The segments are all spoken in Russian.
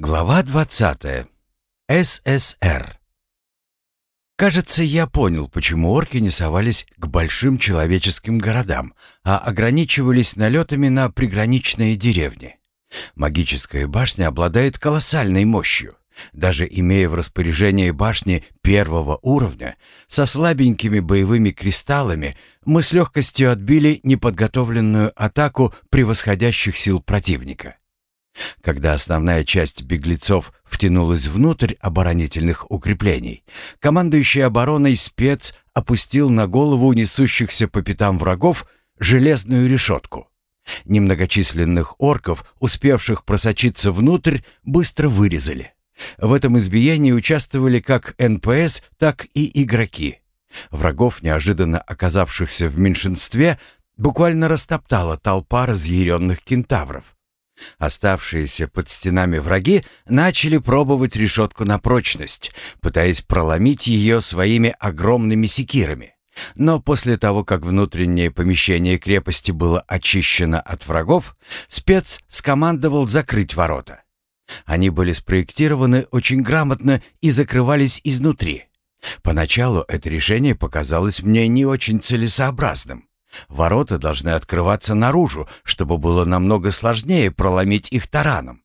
Глава 20. СССР. Кажется, я понял, почему орки не совались к большим человеческим городам, а ограничивались налетами на приграничные деревни. Магическая башня обладает колоссальной мощью. Даже имея в распоряжении башни первого уровня, со слабенькими боевыми кристаллами, мы с легкостью отбили неподготовленную атаку превосходящих сил противника. Когда основная часть беглецов втянулась внутрь оборонительных укреплений, командующий обороной спец опустил на голову несущихся по пятам врагов железную решетку. Немногочисленных орков, успевших просочиться внутрь, быстро вырезали. В этом избиении участвовали как НПС, так и игроки. Врагов, неожиданно оказавшихся в меньшинстве, буквально растоптала толпа разъяренных кентавров. Оставшиеся под стенами враги начали пробовать решетку на прочность, пытаясь проломить ее своими огромными секирами. Но после того, как внутреннее помещение крепости было очищено от врагов, спец скомандовал закрыть ворота. Они были спроектированы очень грамотно и закрывались изнутри. Поначалу это решение показалось мне не очень целесообразным. Ворота должны открываться наружу, чтобы было намного сложнее проломить их тараном.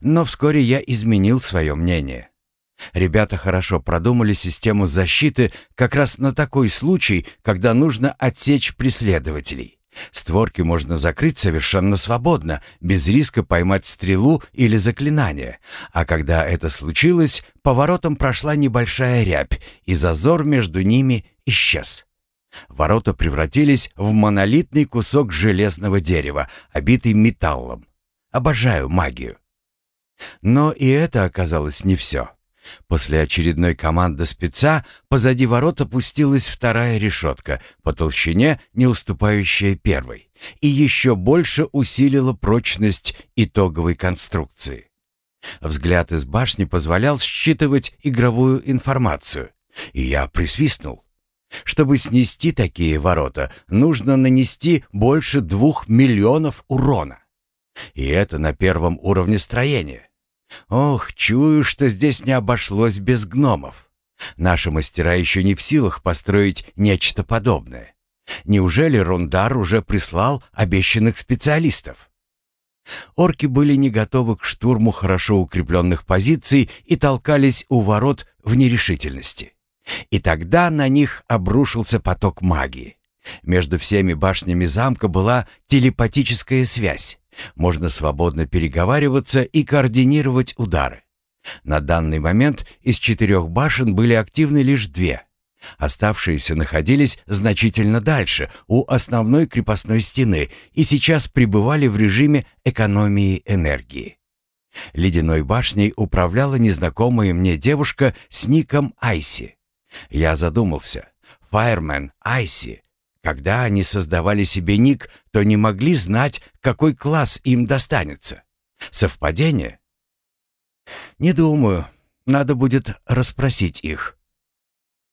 Но вскоре я изменил свое мнение. Ребята хорошо продумали систему защиты как раз на такой случай, когда нужно отсечь преследователей. Створки можно закрыть совершенно свободно, без риска поймать стрелу или заклинание. А когда это случилось, поворотом прошла небольшая рябь, и зазор между ними исчез. Ворота превратились в монолитный кусок железного дерева, обитый металлом. Обожаю магию. Но и это оказалось не все. После очередной команды спеца позади ворот опустилась вторая решетка, по толщине не уступающая первой, и еще больше усилила прочность итоговой конструкции. Взгляд из башни позволял считывать игровую информацию, и я присвистнул. Чтобы снести такие ворота, нужно нанести больше двух миллионов урона. И это на первом уровне строения. Ох, чую, что здесь не обошлось без гномов. Наши мастера еще не в силах построить нечто подобное. Неужели Рундар уже прислал обещанных специалистов? Орки были не готовы к штурму хорошо укрепленных позиций и толкались у ворот в нерешительности. И тогда на них обрушился поток магии. Между всеми башнями замка была телепатическая связь. Можно свободно переговариваться и координировать удары. На данный момент из четырех башен были активны лишь две. Оставшиеся находились значительно дальше, у основной крепостной стены, и сейчас пребывали в режиме экономии энергии. Ледяной башней управляла незнакомая мне девушка с ником Айси. Я задумался. Фаермен, Айси. Когда они создавали себе ник, то не могли знать, какой класс им достанется. Совпадение? Не думаю. Надо будет расспросить их.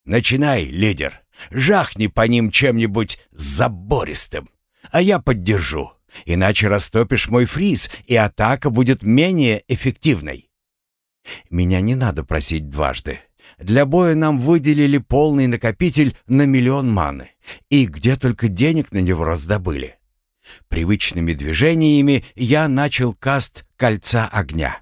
Начинай, лидер. Жахни по ним чем-нибудь забористым, а я поддержу. Иначе растопишь мой фриз, и атака будет менее эффективной. Меня не надо просить дважды. Для боя нам выделили полный накопитель на миллион маны. И где только денег на него раздобыли. Привычными движениями я начал каст «Кольца огня».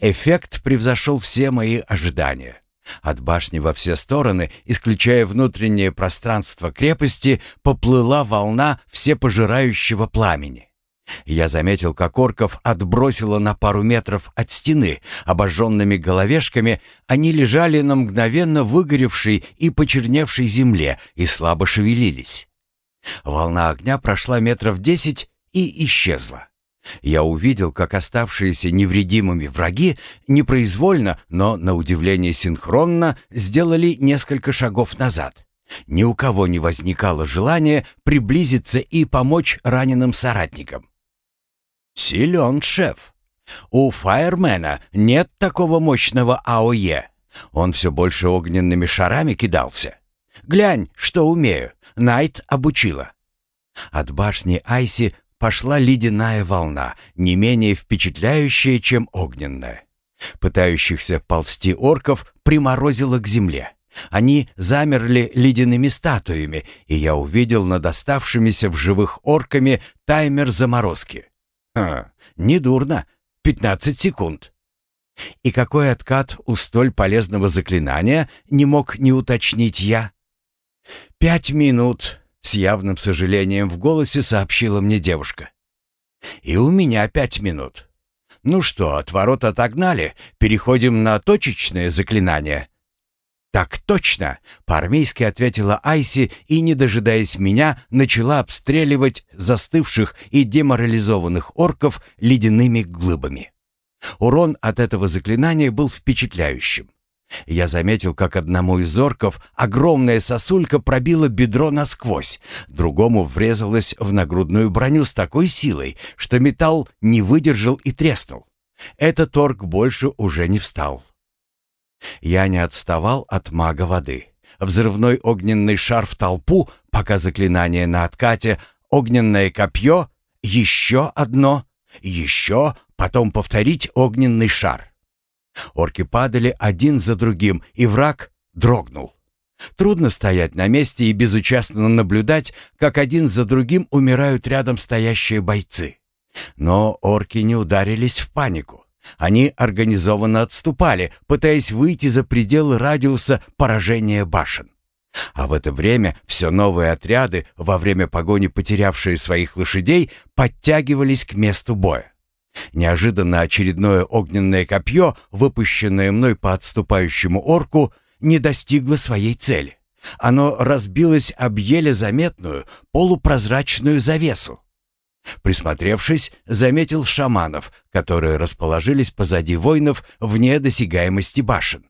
Эффект превзошел все мои ожидания. От башни во все стороны, исключая внутреннее пространство крепости, поплыла волна всепожирающего пламени. Я заметил, как орков отбросило на пару метров от стены. Обожженными головешками они лежали на мгновенно выгоревшей и почерневшей земле и слабо шевелились. Волна огня прошла метров десять и исчезла. Я увидел, как оставшиеся невредимыми враги непроизвольно, но, на удивление синхронно, сделали несколько шагов назад. Ни у кого не возникало желания приблизиться и помочь раненым соратникам. Силен шеф. У фаермена нет такого мощного АОЕ. Он все больше огненными шарами кидался. Глянь, что умею. Найт обучила. От башни Айси пошла ледяная волна, не менее впечатляющая, чем огненная. Пытающихся ползти орков приморозило к земле. Они замерли ледяными статуями, и я увидел над оставшимися в живых орками таймер заморозки. Ха, недурно. Пятнадцать секунд. И какой откат у столь полезного заклинания не мог не уточнить я? «Пять минут», — с явным сожалением в голосе сообщила мне девушка. «И у меня пять минут. Ну что, отворот отогнали, переходим на точечное заклинание». «Так точно!» — по-армейски ответила Айси и, не дожидаясь меня, начала обстреливать застывших и деморализованных орков ледяными глыбами. Урон от этого заклинания был впечатляющим. Я заметил, как одному из орков огромная сосулька пробила бедро насквозь, другому врезалась в нагрудную броню с такой силой, что металл не выдержал и треснул. Этот орк больше уже не встал. Я не отставал от мага воды. Взрывной огненный шар в толпу, пока заклинание на откате, огненное копье, еще одно, еще, потом повторить огненный шар. Орки падали один за другим, и враг дрогнул. Трудно стоять на месте и безучастно наблюдать, как один за другим умирают рядом стоящие бойцы. Но орки не ударились в панику. Они организованно отступали, пытаясь выйти за пределы радиуса поражения башен. А в это время все новые отряды, во время погони потерявшие своих лошадей, подтягивались к месту боя. Неожиданно очередное огненное копье, выпущенное мной по отступающему орку, не достигло своей цели. Оно разбилось об еле заметную полупрозрачную завесу. Присмотревшись, заметил шаманов, которые расположились позади воинов вне досягаемости башен.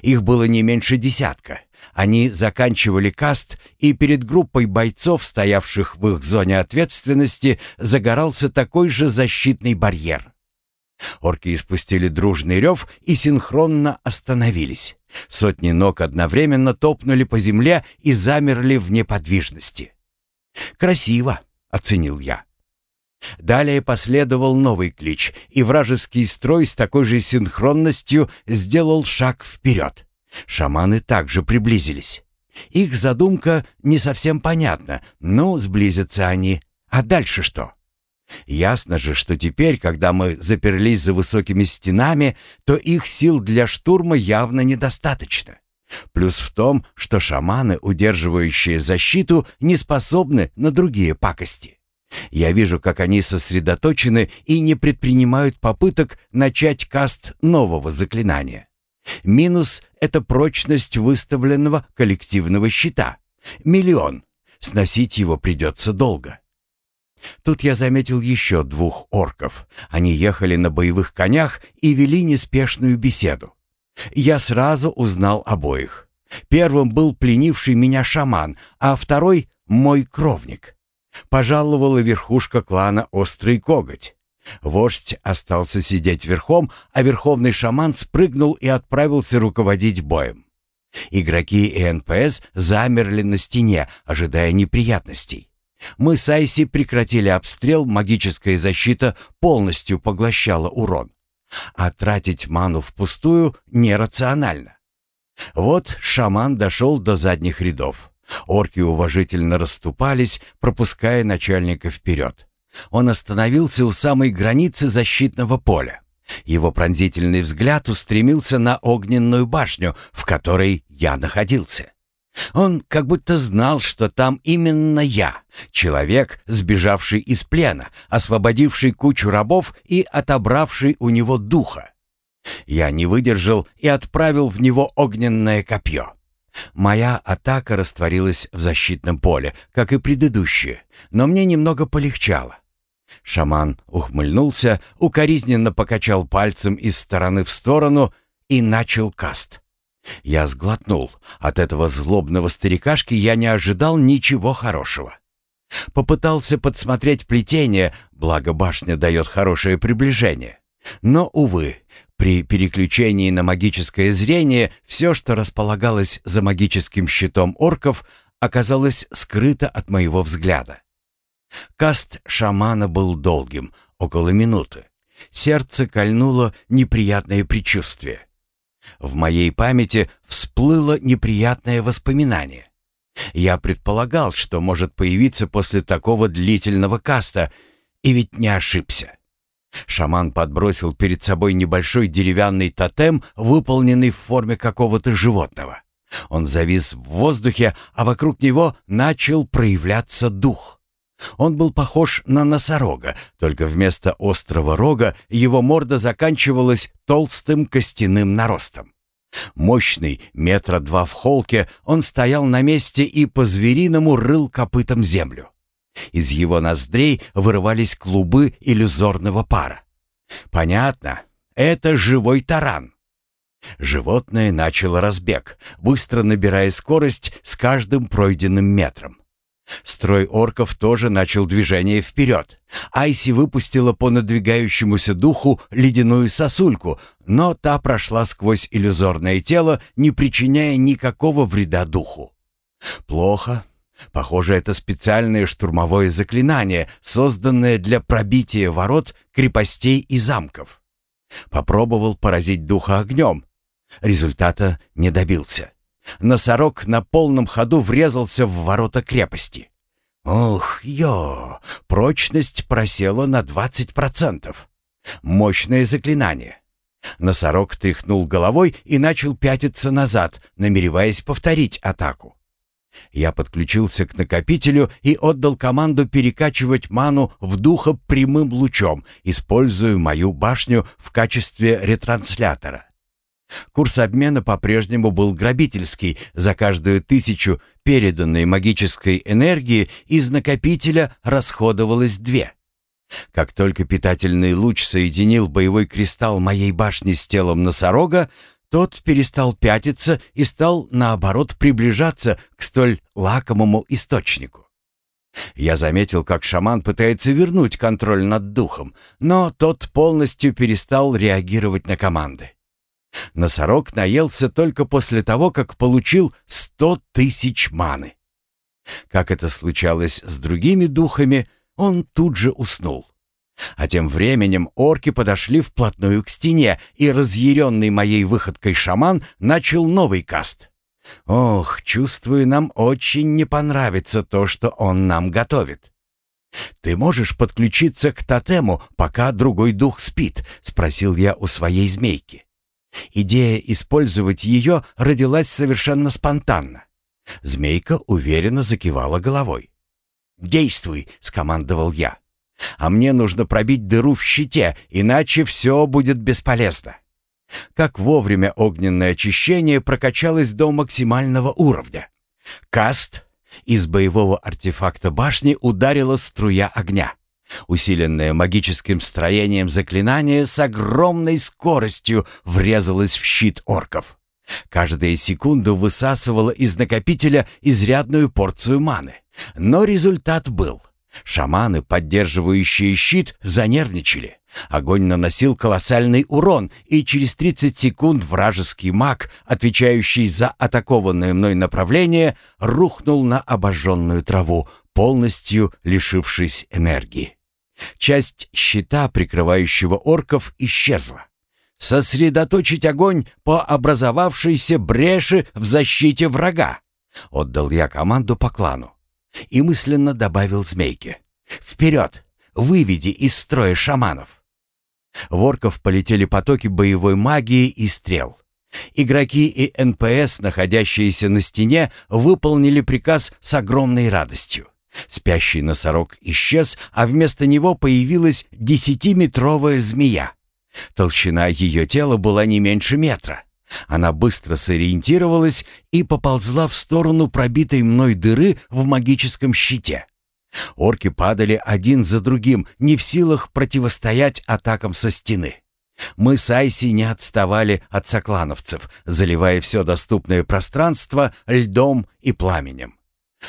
Их было не меньше десятка. Они заканчивали каст, и перед группой бойцов, стоявших в их зоне ответственности, загорался такой же защитный барьер. Орки испустили дружный рев и синхронно остановились. Сотни ног одновременно топнули по земле и замерли в неподвижности. «Красиво», — оценил я. Далее последовал новый клич, и вражеский строй с такой же синхронностью сделал шаг вперед. Шаманы также приблизились. Их задумка не совсем понятна, но сблизятся они. А дальше что? Ясно же, что теперь, когда мы заперлись за высокими стенами, то их сил для штурма явно недостаточно. Плюс в том, что шаманы, удерживающие защиту, не способны на другие пакости. Я вижу, как они сосредоточены и не предпринимают попыток начать каст нового заклинания. Минус — это прочность выставленного коллективного щита. Миллион. Сносить его придется долго. Тут я заметил еще двух орков. Они ехали на боевых конях и вели неспешную беседу. Я сразу узнал обоих. Первым был пленивший меня шаман, а второй — мой кровник. Пожаловала верхушка клана Острый Коготь. Вождь остался сидеть верхом, а верховный шаман спрыгнул и отправился руководить боем. Игроки и НПС замерли на стене, ожидая неприятностей. Мы с Айси прекратили обстрел, магическая защита полностью поглощала урон. А тратить ману впустую нерационально. Вот шаман дошел до задних рядов. Орки уважительно расступались, пропуская начальника вперед. Он остановился у самой границы защитного поля. Его пронзительный взгляд устремился на огненную башню, в которой я находился. Он как будто знал, что там именно я, человек, сбежавший из плена, освободивший кучу рабов и отобравший у него духа. Я не выдержал и отправил в него огненное копье. Моя атака растворилась в защитном поле, как и предыдущая, но мне немного полегчало. Шаман ухмыльнулся, укоризненно покачал пальцем из стороны в сторону и начал каст. Я сглотнул. От этого злобного старикашки я не ожидал ничего хорошего. Попытался подсмотреть плетение, благо башня дает хорошее приближение. Но, увы, при переключении на магическое зрение все, что располагалось за магическим щитом орков, оказалось скрыто от моего взгляда. Каст шамана был долгим, около минуты. Сердце кольнуло неприятное предчувствие. В моей памяти всплыло неприятное воспоминание. Я предполагал, что может появиться после такого длительного каста, и ведь не ошибся. Шаман подбросил перед собой небольшой деревянный тотем, выполненный в форме какого-то животного. Он завис в воздухе, а вокруг него начал проявляться дух. Он был похож на носорога, только вместо острого рога его морда заканчивалась толстым костяным наростом. Мощный, метра два в холке, он стоял на месте и по-звериному рыл копытом землю. Из его ноздрей вырывались клубы иллюзорного пара. Понятно, это живой таран. Животное начало разбег, быстро набирая скорость с каждым пройденным метром. Строй орков тоже начал движение вперед. Айси выпустила по надвигающемуся духу ледяную сосульку, но та прошла сквозь иллюзорное тело, не причиняя никакого вреда духу. Плохо. Похоже, это специальное штурмовое заклинание, созданное для пробития ворот, крепостей и замков. Попробовал поразить духа огнем. Результата не добился. Носорог на полном ходу врезался в ворота крепости. Ох, ё, прочность просела на 20%. Мощное заклинание. Носорог тряхнул головой и начал пятиться назад, намереваясь повторить атаку. Я подключился к накопителю и отдал команду перекачивать ману в духа прямым лучом, используя мою башню в качестве ретранслятора. Курс обмена по-прежнему был грабительский. За каждую тысячу переданной магической энергии из накопителя расходовалось две. Как только питательный луч соединил боевой кристалл моей башни с телом носорога, тот перестал пятиться и стал, наоборот, приближаться к столь лакомому источнику. Я заметил, как шаман пытается вернуть контроль над духом, но тот полностью перестал реагировать на команды. Носорог наелся только после того, как получил сто тысяч маны. Как это случалось с другими духами, он тут же уснул. А тем временем орки подошли вплотную к стене, и разъяренный моей выходкой шаман начал новый каст. Ох, чувствую, нам очень не понравится то, что он нам готовит. «Ты можешь подключиться к тотему, пока другой дух спит?» — спросил я у своей змейки. Идея использовать ее родилась совершенно спонтанно. Змейка уверенно закивала головой. «Действуй!» — скомандовал я. «А мне нужно пробить дыру в щите, иначе все будет бесполезно». Как вовремя огненное очищение прокачалось до максимального уровня. Каст из боевого артефакта башни ударила струя огня усиленное магическим строением заклинание с огромной скоростью врезалось в щит орков. Каждая секунда высасывала из накопителя изрядную порцию маны. Но результат был. Шаманы, поддерживающие щит, занервничали. Огонь наносил колоссальный урон, и через 30 секунд вражеский маг, отвечающий за атакованное мной направление, рухнул на обожженную траву, полностью лишившись энергии. Часть щита, прикрывающего орков, исчезла. «Сосредоточить огонь по образовавшейся бреши в защите врага!» Отдал я команду по клану. И мысленно добавил змейке. «Вперед! Выведи из строя шаманов!» В орков полетели потоки боевой магии и стрел. Игроки и НПС, находящиеся на стене, выполнили приказ с огромной радостью. Спящий носорог исчез, а вместо него появилась десятиметровая змея. Толщина ее тела была не меньше метра. Она быстро сориентировалась и поползла в сторону пробитой мной дыры в магическом щите. Орки падали один за другим, не в силах противостоять атакам со стены. Мы с Айси не отставали от соклановцев, заливая все доступное пространство льдом и пламенем.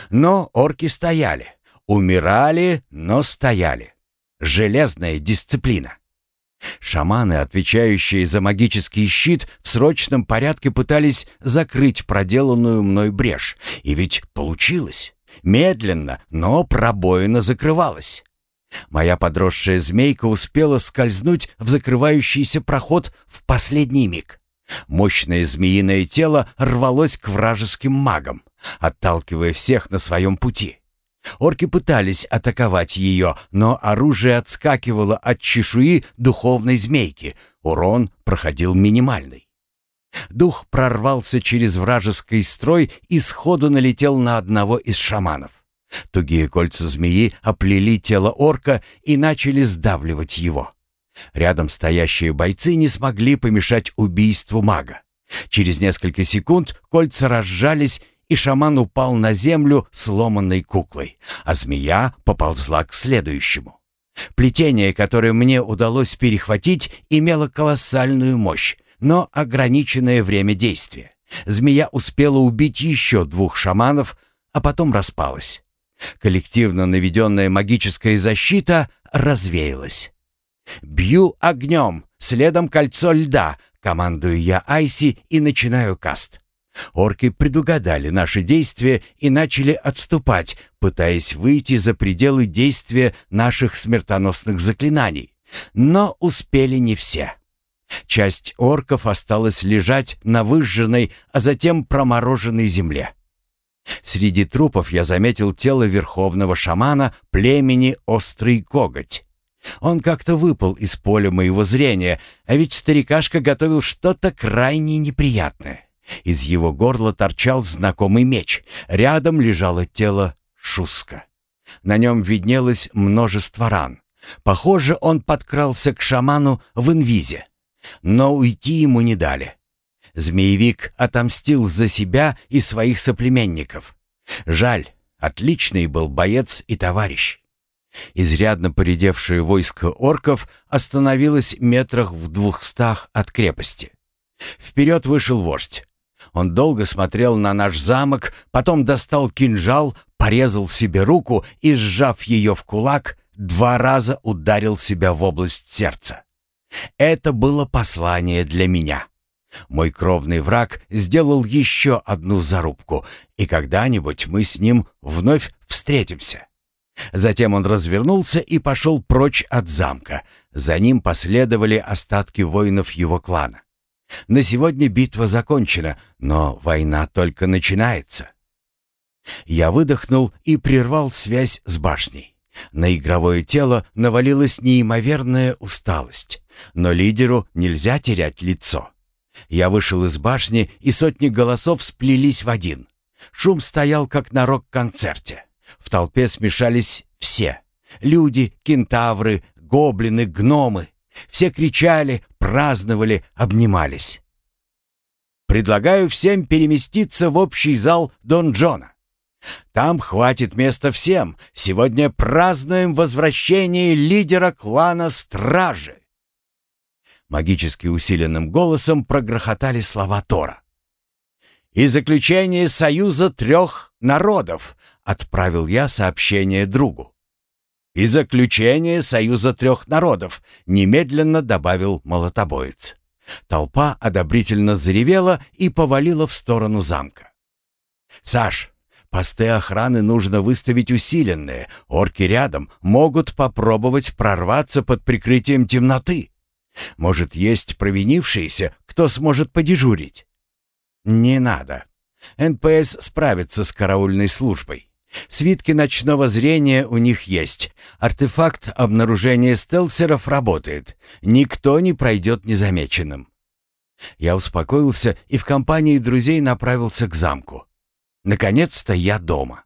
Но орки стояли. Умирали, но стояли. Железная дисциплина. Шаманы, отвечающие за магический щит, в срочном порядке пытались закрыть проделанную мной брешь. И ведь получилось. Медленно, но пробоина закрывалась. Моя подросшая змейка успела скользнуть в закрывающийся проход в последний миг. Мощное змеиное тело рвалось к вражеским магам, отталкивая всех на своем пути. Орки пытались атаковать ее, но оружие отскакивало от чешуи духовной змейки, урон проходил минимальный. Дух прорвался через вражеский строй и сходу налетел на одного из шаманов. Тугие кольца змеи оплели тело орка и начали сдавливать его. Рядом стоящие бойцы не смогли помешать убийству мага. Через несколько секунд кольца разжались, и шаман упал на землю сломанной куклой, а змея поползла к следующему. Плетение, которое мне удалось перехватить, имело колоссальную мощь, но ограниченное время действия. Змея успела убить еще двух шаманов, а потом распалась. Коллективно наведенная магическая защита развеялась. «Бью огнем, следом кольцо льда», — командую я Айси и начинаю каст. Орки предугадали наши действия и начали отступать, пытаясь выйти за пределы действия наших смертоносных заклинаний. Но успели не все. Часть орков осталась лежать на выжженной, а затем промороженной земле. Среди трупов я заметил тело верховного шамана племени Острый Коготь. Он как-то выпал из поля моего зрения, а ведь старикашка готовил что-то крайне неприятное. Из его горла торчал знакомый меч. Рядом лежало тело Шуска. На нем виднелось множество ран. Похоже, он подкрался к шаману в инвизе. Но уйти ему не дали. Змеевик отомстил за себя и своих соплеменников. Жаль, отличный был боец и товарищ. Изрядно поредевшее войско орков остановилось метрах в двухстах от крепости. Вперед вышел вождь. Он долго смотрел на наш замок, потом достал кинжал, порезал себе руку и, сжав ее в кулак, два раза ударил себя в область сердца. Это было послание для меня. Мой кровный враг сделал еще одну зарубку, и когда-нибудь мы с ним вновь встретимся. Затем он развернулся и пошел прочь от замка. За ним последовали остатки воинов его клана. На сегодня битва закончена, но война только начинается. Я выдохнул и прервал связь с башней. На игровое тело навалилась неимоверная усталость, но лидеру нельзя терять лицо. Я вышел из башни, и сотни голосов сплелись в один. Шум стоял, как на рок-концерте. В толпе смешались все. Люди, кентавры, гоблины, гномы. Все кричали, праздновали, обнимались. Предлагаю всем переместиться в общий зал Дон Джона. Там хватит места всем. Сегодня празднуем возвращение лидера клана Стражи. Магически усиленным голосом прогрохотали слова Тора. «И заключение союза трех народов», — отправил я сообщение другу. «И заключение союза трех народов», — немедленно добавил молотобоец. Толпа одобрительно заревела и повалила в сторону замка. «Саш, посты охраны нужно выставить усиленные. Орки рядом могут попробовать прорваться под прикрытием темноты. Может, есть провинившиеся, кто сможет подежурить?» «Не надо. НПС справится с караульной службой. Свитки ночного зрения у них есть. Артефакт обнаружения стелсеров работает. Никто не пройдет незамеченным. Я успокоился и в компании друзей направился к замку. Наконец-то я дома.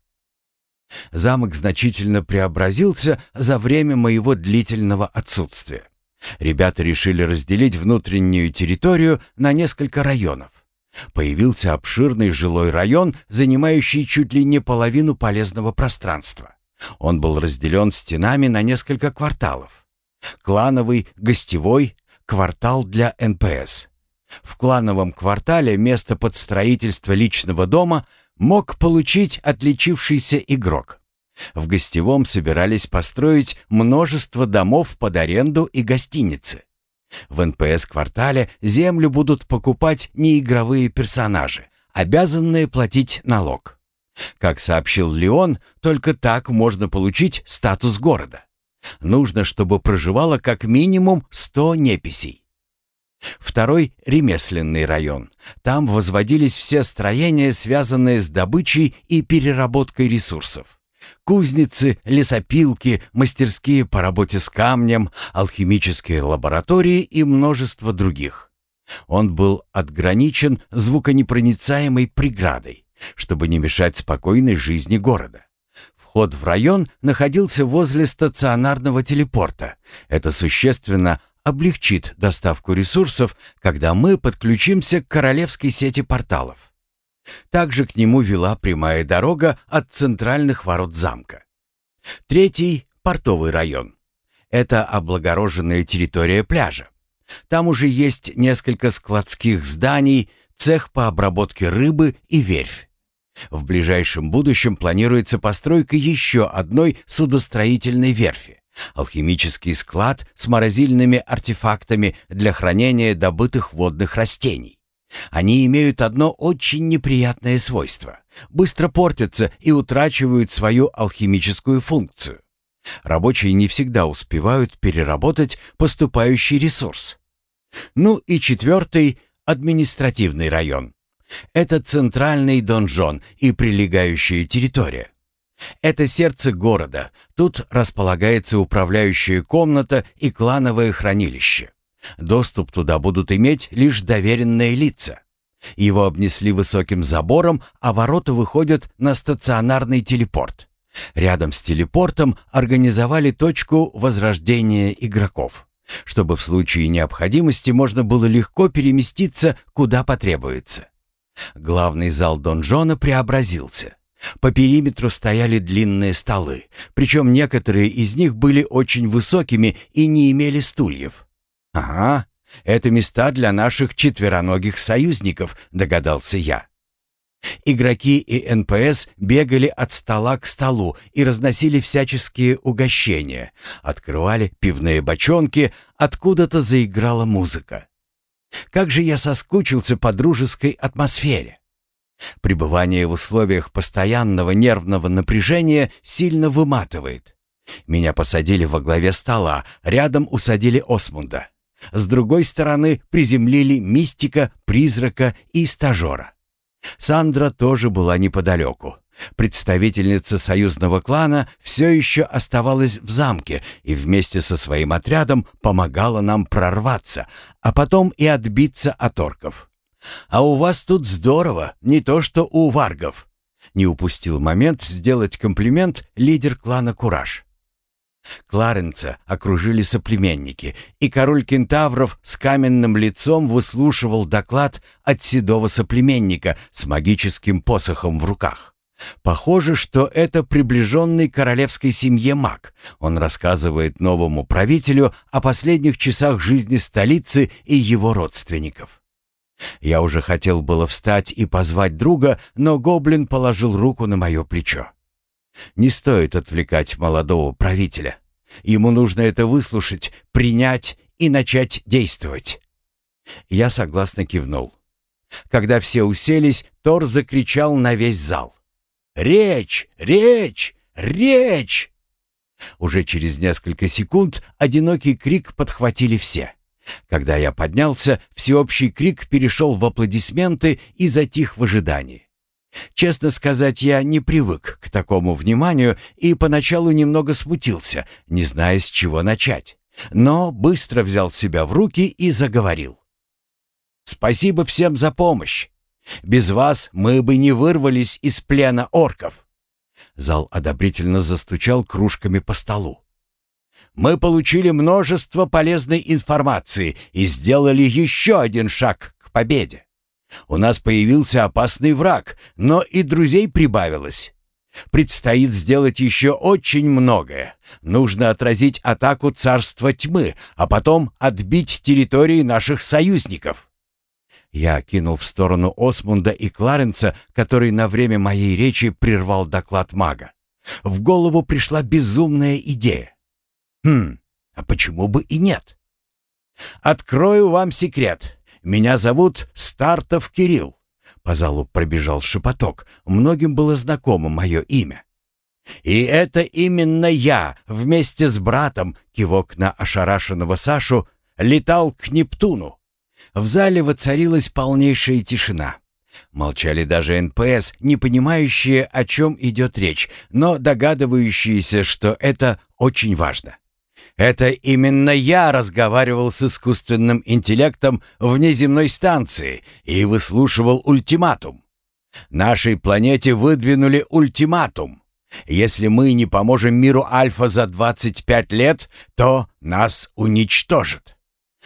Замок значительно преобразился за время моего длительного отсутствия. Ребята решили разделить внутреннюю территорию на несколько районов. Появился обширный жилой район, занимающий чуть ли не половину полезного пространства. Он был разделен стенами на несколько кварталов. Клановый, гостевой, квартал для НПС. В клановом квартале место под строительство личного дома мог получить отличившийся игрок. В гостевом собирались построить множество домов под аренду и гостиницы. В НПС-квартале землю будут покупать неигровые персонажи, обязанные платить налог. Как сообщил Леон, только так можно получить статус города. Нужно, чтобы проживало как минимум 100 неписей. Второй — ремесленный район. Там возводились все строения, связанные с добычей и переработкой ресурсов. Кузницы, лесопилки, мастерские по работе с камнем, алхимические лаборатории и множество других. Он был отграничен звуконепроницаемой преградой, чтобы не мешать спокойной жизни города. Вход в район находился возле стационарного телепорта. Это существенно облегчит доставку ресурсов, когда мы подключимся к королевской сети порталов. Также к нему вела прямая дорога от центральных ворот замка. Третий — портовый район. Это облагороженная территория пляжа. Там уже есть несколько складских зданий, цех по обработке рыбы и верфь. В ближайшем будущем планируется постройка еще одной судостроительной верфи. Алхимический склад с морозильными артефактами для хранения добытых водных растений. Они имеют одно очень неприятное свойство. Быстро портятся и утрачивают свою алхимическую функцию. Рабочие не всегда успевают переработать поступающий ресурс. Ну и четвертый – административный район. Это центральный донжон и прилегающая территория. Это сердце города. Тут располагается управляющая комната и клановое хранилище. Доступ туда будут иметь лишь доверенные лица. Его обнесли высоким забором, а ворота выходят на стационарный телепорт. Рядом с телепортом организовали точку возрождения игроков, чтобы в случае необходимости можно было легко переместиться куда потребуется. Главный зал донжона преобразился. По периметру стояли длинные столы, причем некоторые из них были очень высокими и не имели стульев. «Ага, это места для наших четвероногих союзников», — догадался я. Игроки и НПС бегали от стола к столу и разносили всяческие угощения, открывали пивные бочонки, откуда-то заиграла музыка. Как же я соскучился по дружеской атмосфере. Пребывание в условиях постоянного нервного напряжения сильно выматывает. Меня посадили во главе стола, рядом усадили Осмунда. С другой стороны приземлили мистика, призрака и стажера. Сандра тоже была неподалеку. Представительница союзного клана все еще оставалась в замке и вместе со своим отрядом помогала нам прорваться, а потом и отбиться от орков. «А у вас тут здорово, не то что у варгов!» Не упустил момент сделать комплимент лидер клана «Кураж». Кларенца окружили соплеменники, и король кентавров с каменным лицом выслушивал доклад от седого соплеменника с магическим посохом в руках. Похоже, что это приближенный королевской семье маг. Он рассказывает новому правителю о последних часах жизни столицы и его родственников. Я уже хотел было встать и позвать друга, но гоблин положил руку на мое плечо. Не стоит отвлекать молодого правителя. Ему нужно это выслушать, принять и начать действовать. Я согласно кивнул. Когда все уселись, Тор закричал на весь зал. «Речь! Речь! Речь!» Уже через несколько секунд одинокий крик подхватили все. Когда я поднялся, всеобщий крик перешел в аплодисменты и затих в ожидании. Честно сказать, я не привык к такому вниманию и поначалу немного смутился, не зная, с чего начать. Но быстро взял себя в руки и заговорил. «Спасибо всем за помощь. Без вас мы бы не вырвались из плена орков». Зал одобрительно застучал кружками по столу. Мы получили множество полезной информации и сделали еще один шаг к победе. У нас появился опасный враг, но и друзей прибавилось. Предстоит сделать еще очень многое. Нужно отразить атаку царства тьмы, а потом отбить территории наших союзников. Я кинул в сторону Осмунда и Кларенца, который на время моей речи прервал доклад мага. В голову пришла безумная идея. Хм, а почему бы и нет? Открою вам секрет. Меня зовут Стартов Кирилл. По залу пробежал шепоток. Многим было знакомо мое имя. И это именно я вместе с братом, кивок на ошарашенного Сашу, летал к Нептуну. В зале воцарилась полнейшая тишина. Молчали даже НПС, не понимающие, о чем идет речь, но догадывающиеся, что это очень важно. Это именно я разговаривал с искусственным интеллектом внеземной станции и выслушивал ультиматум. Нашей планете выдвинули ультиматум. Если мы не поможем миру Альфа за 25 лет, то нас уничтожат.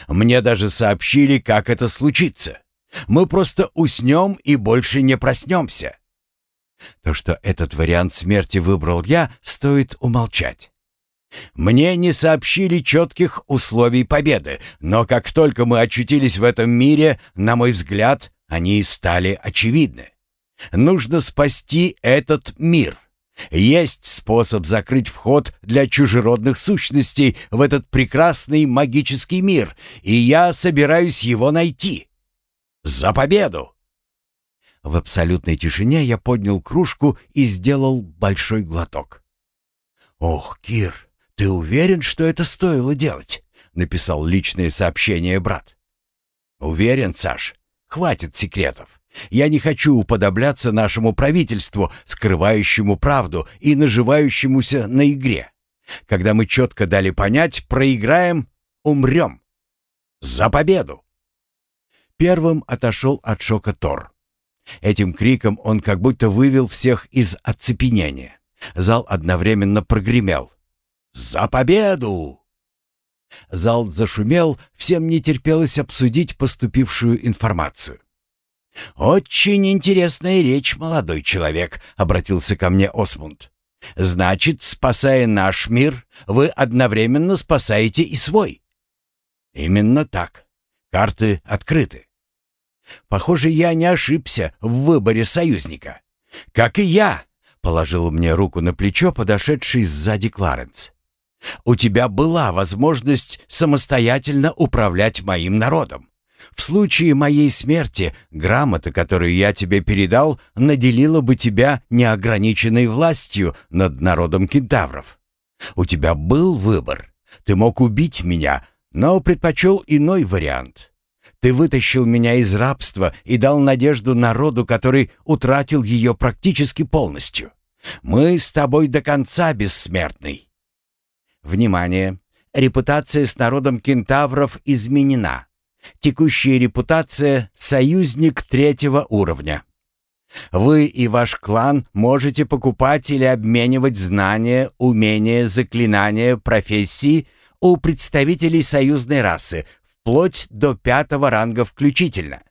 Мне даже сообщили, как это случится. Мы просто уснем и больше не проснемся. То, что этот вариант смерти выбрал я, стоит умолчать. Мне не сообщили четких условий победы, но как только мы очутились в этом мире, на мой взгляд, они стали очевидны. Нужно спасти этот мир. Есть способ закрыть вход для чужеродных сущностей в этот прекрасный магический мир, и я собираюсь его найти. За победу! В абсолютной тишине я поднял кружку и сделал большой глоток. «Ох, Кир, ты уверен, что это стоило делать?» — написал личное сообщение брат. «Уверен, Саш. Хватит секретов. Я не хочу уподобляться нашему правительству, скрывающему правду и наживающемуся на игре. Когда мы четко дали понять, проиграем, умрем. За победу!» Первым отошел от шока Тор. Этим криком он как будто вывел всех из оцепенения. Зал одновременно прогремел. «За победу!» Зал зашумел, всем не терпелось обсудить поступившую информацию. «Очень интересная речь, молодой человек», — обратился ко мне Осмунд. «Значит, спасая наш мир, вы одновременно спасаете и свой». «Именно так. Карты открыты». «Похоже, я не ошибся в выборе союзника». «Как и я», — положил мне руку на плечо подошедший сзади Кларенс. «У тебя была возможность самостоятельно управлять моим народом. В случае моей смерти грамота, которую я тебе передал, наделила бы тебя неограниченной властью над народом кентавров. У тебя был выбор. Ты мог убить меня, но предпочел иной вариант. Ты вытащил меня из рабства и дал надежду народу, который утратил ее практически полностью. Мы с тобой до конца бессмертный. Внимание! Репутация с народом кентавров изменена. Текущая репутация – союзник третьего уровня. Вы и ваш клан можете покупать или обменивать знания, умения, заклинания, профессии у представителей союзной расы, вплоть до пятого ранга включительно.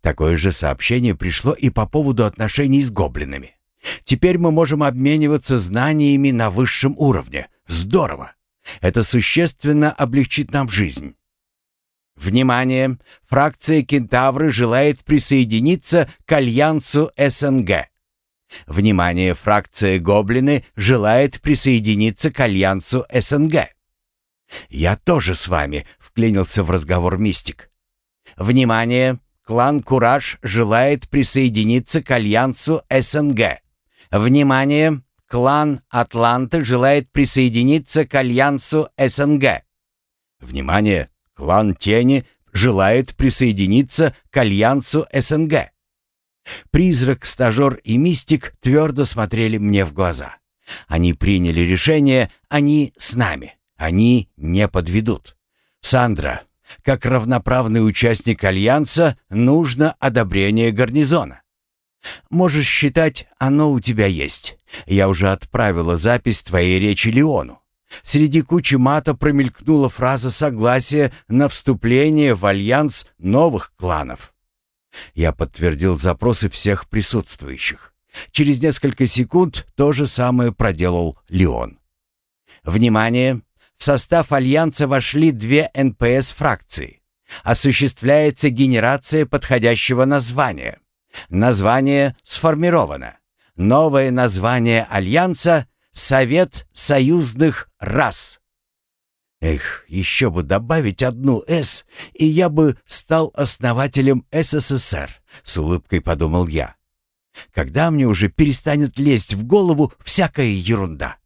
Такое же сообщение пришло и по поводу отношений с гоблинами. Теперь мы можем обмениваться знаниями на высшем уровне. Здорово! Это существенно облегчит нам жизнь. Внимание! Фракция «Кентавры» желает присоединиться к альянсу СНГ. Внимание! Фракция «Гоблины» желает присоединиться к альянсу СНГ. «Я тоже с вами», — вклинился в разговор Мистик. «Внимание! Клан «Кураж» желает присоединиться к альянсу СНГ. Внимание! Клан «Атланта» желает присоединиться к альянсу СНГ. Внимание! Клан Тени желает присоединиться к альянсу СНГ. Призрак, стажер и мистик твердо смотрели мне в глаза. Они приняли решение, они с нами, они не подведут. Сандра, как равноправный участник альянса, нужно одобрение гарнизона. Можешь считать, оно у тебя есть. Я уже отправила запись твоей речи Леону. Среди кучи мата промелькнула фраза согласия на вступление в альянс новых кланов. Я подтвердил запросы всех присутствующих. Через несколько секунд то же самое проделал Леон. Внимание! В состав альянса вошли две НПС-фракции. Осуществляется генерация подходящего названия. Название сформировано. Новое название альянса Совет союзных рас. Эх, еще бы добавить одну «С», и я бы стал основателем СССР, с улыбкой подумал я. Когда мне уже перестанет лезть в голову всякая ерунда?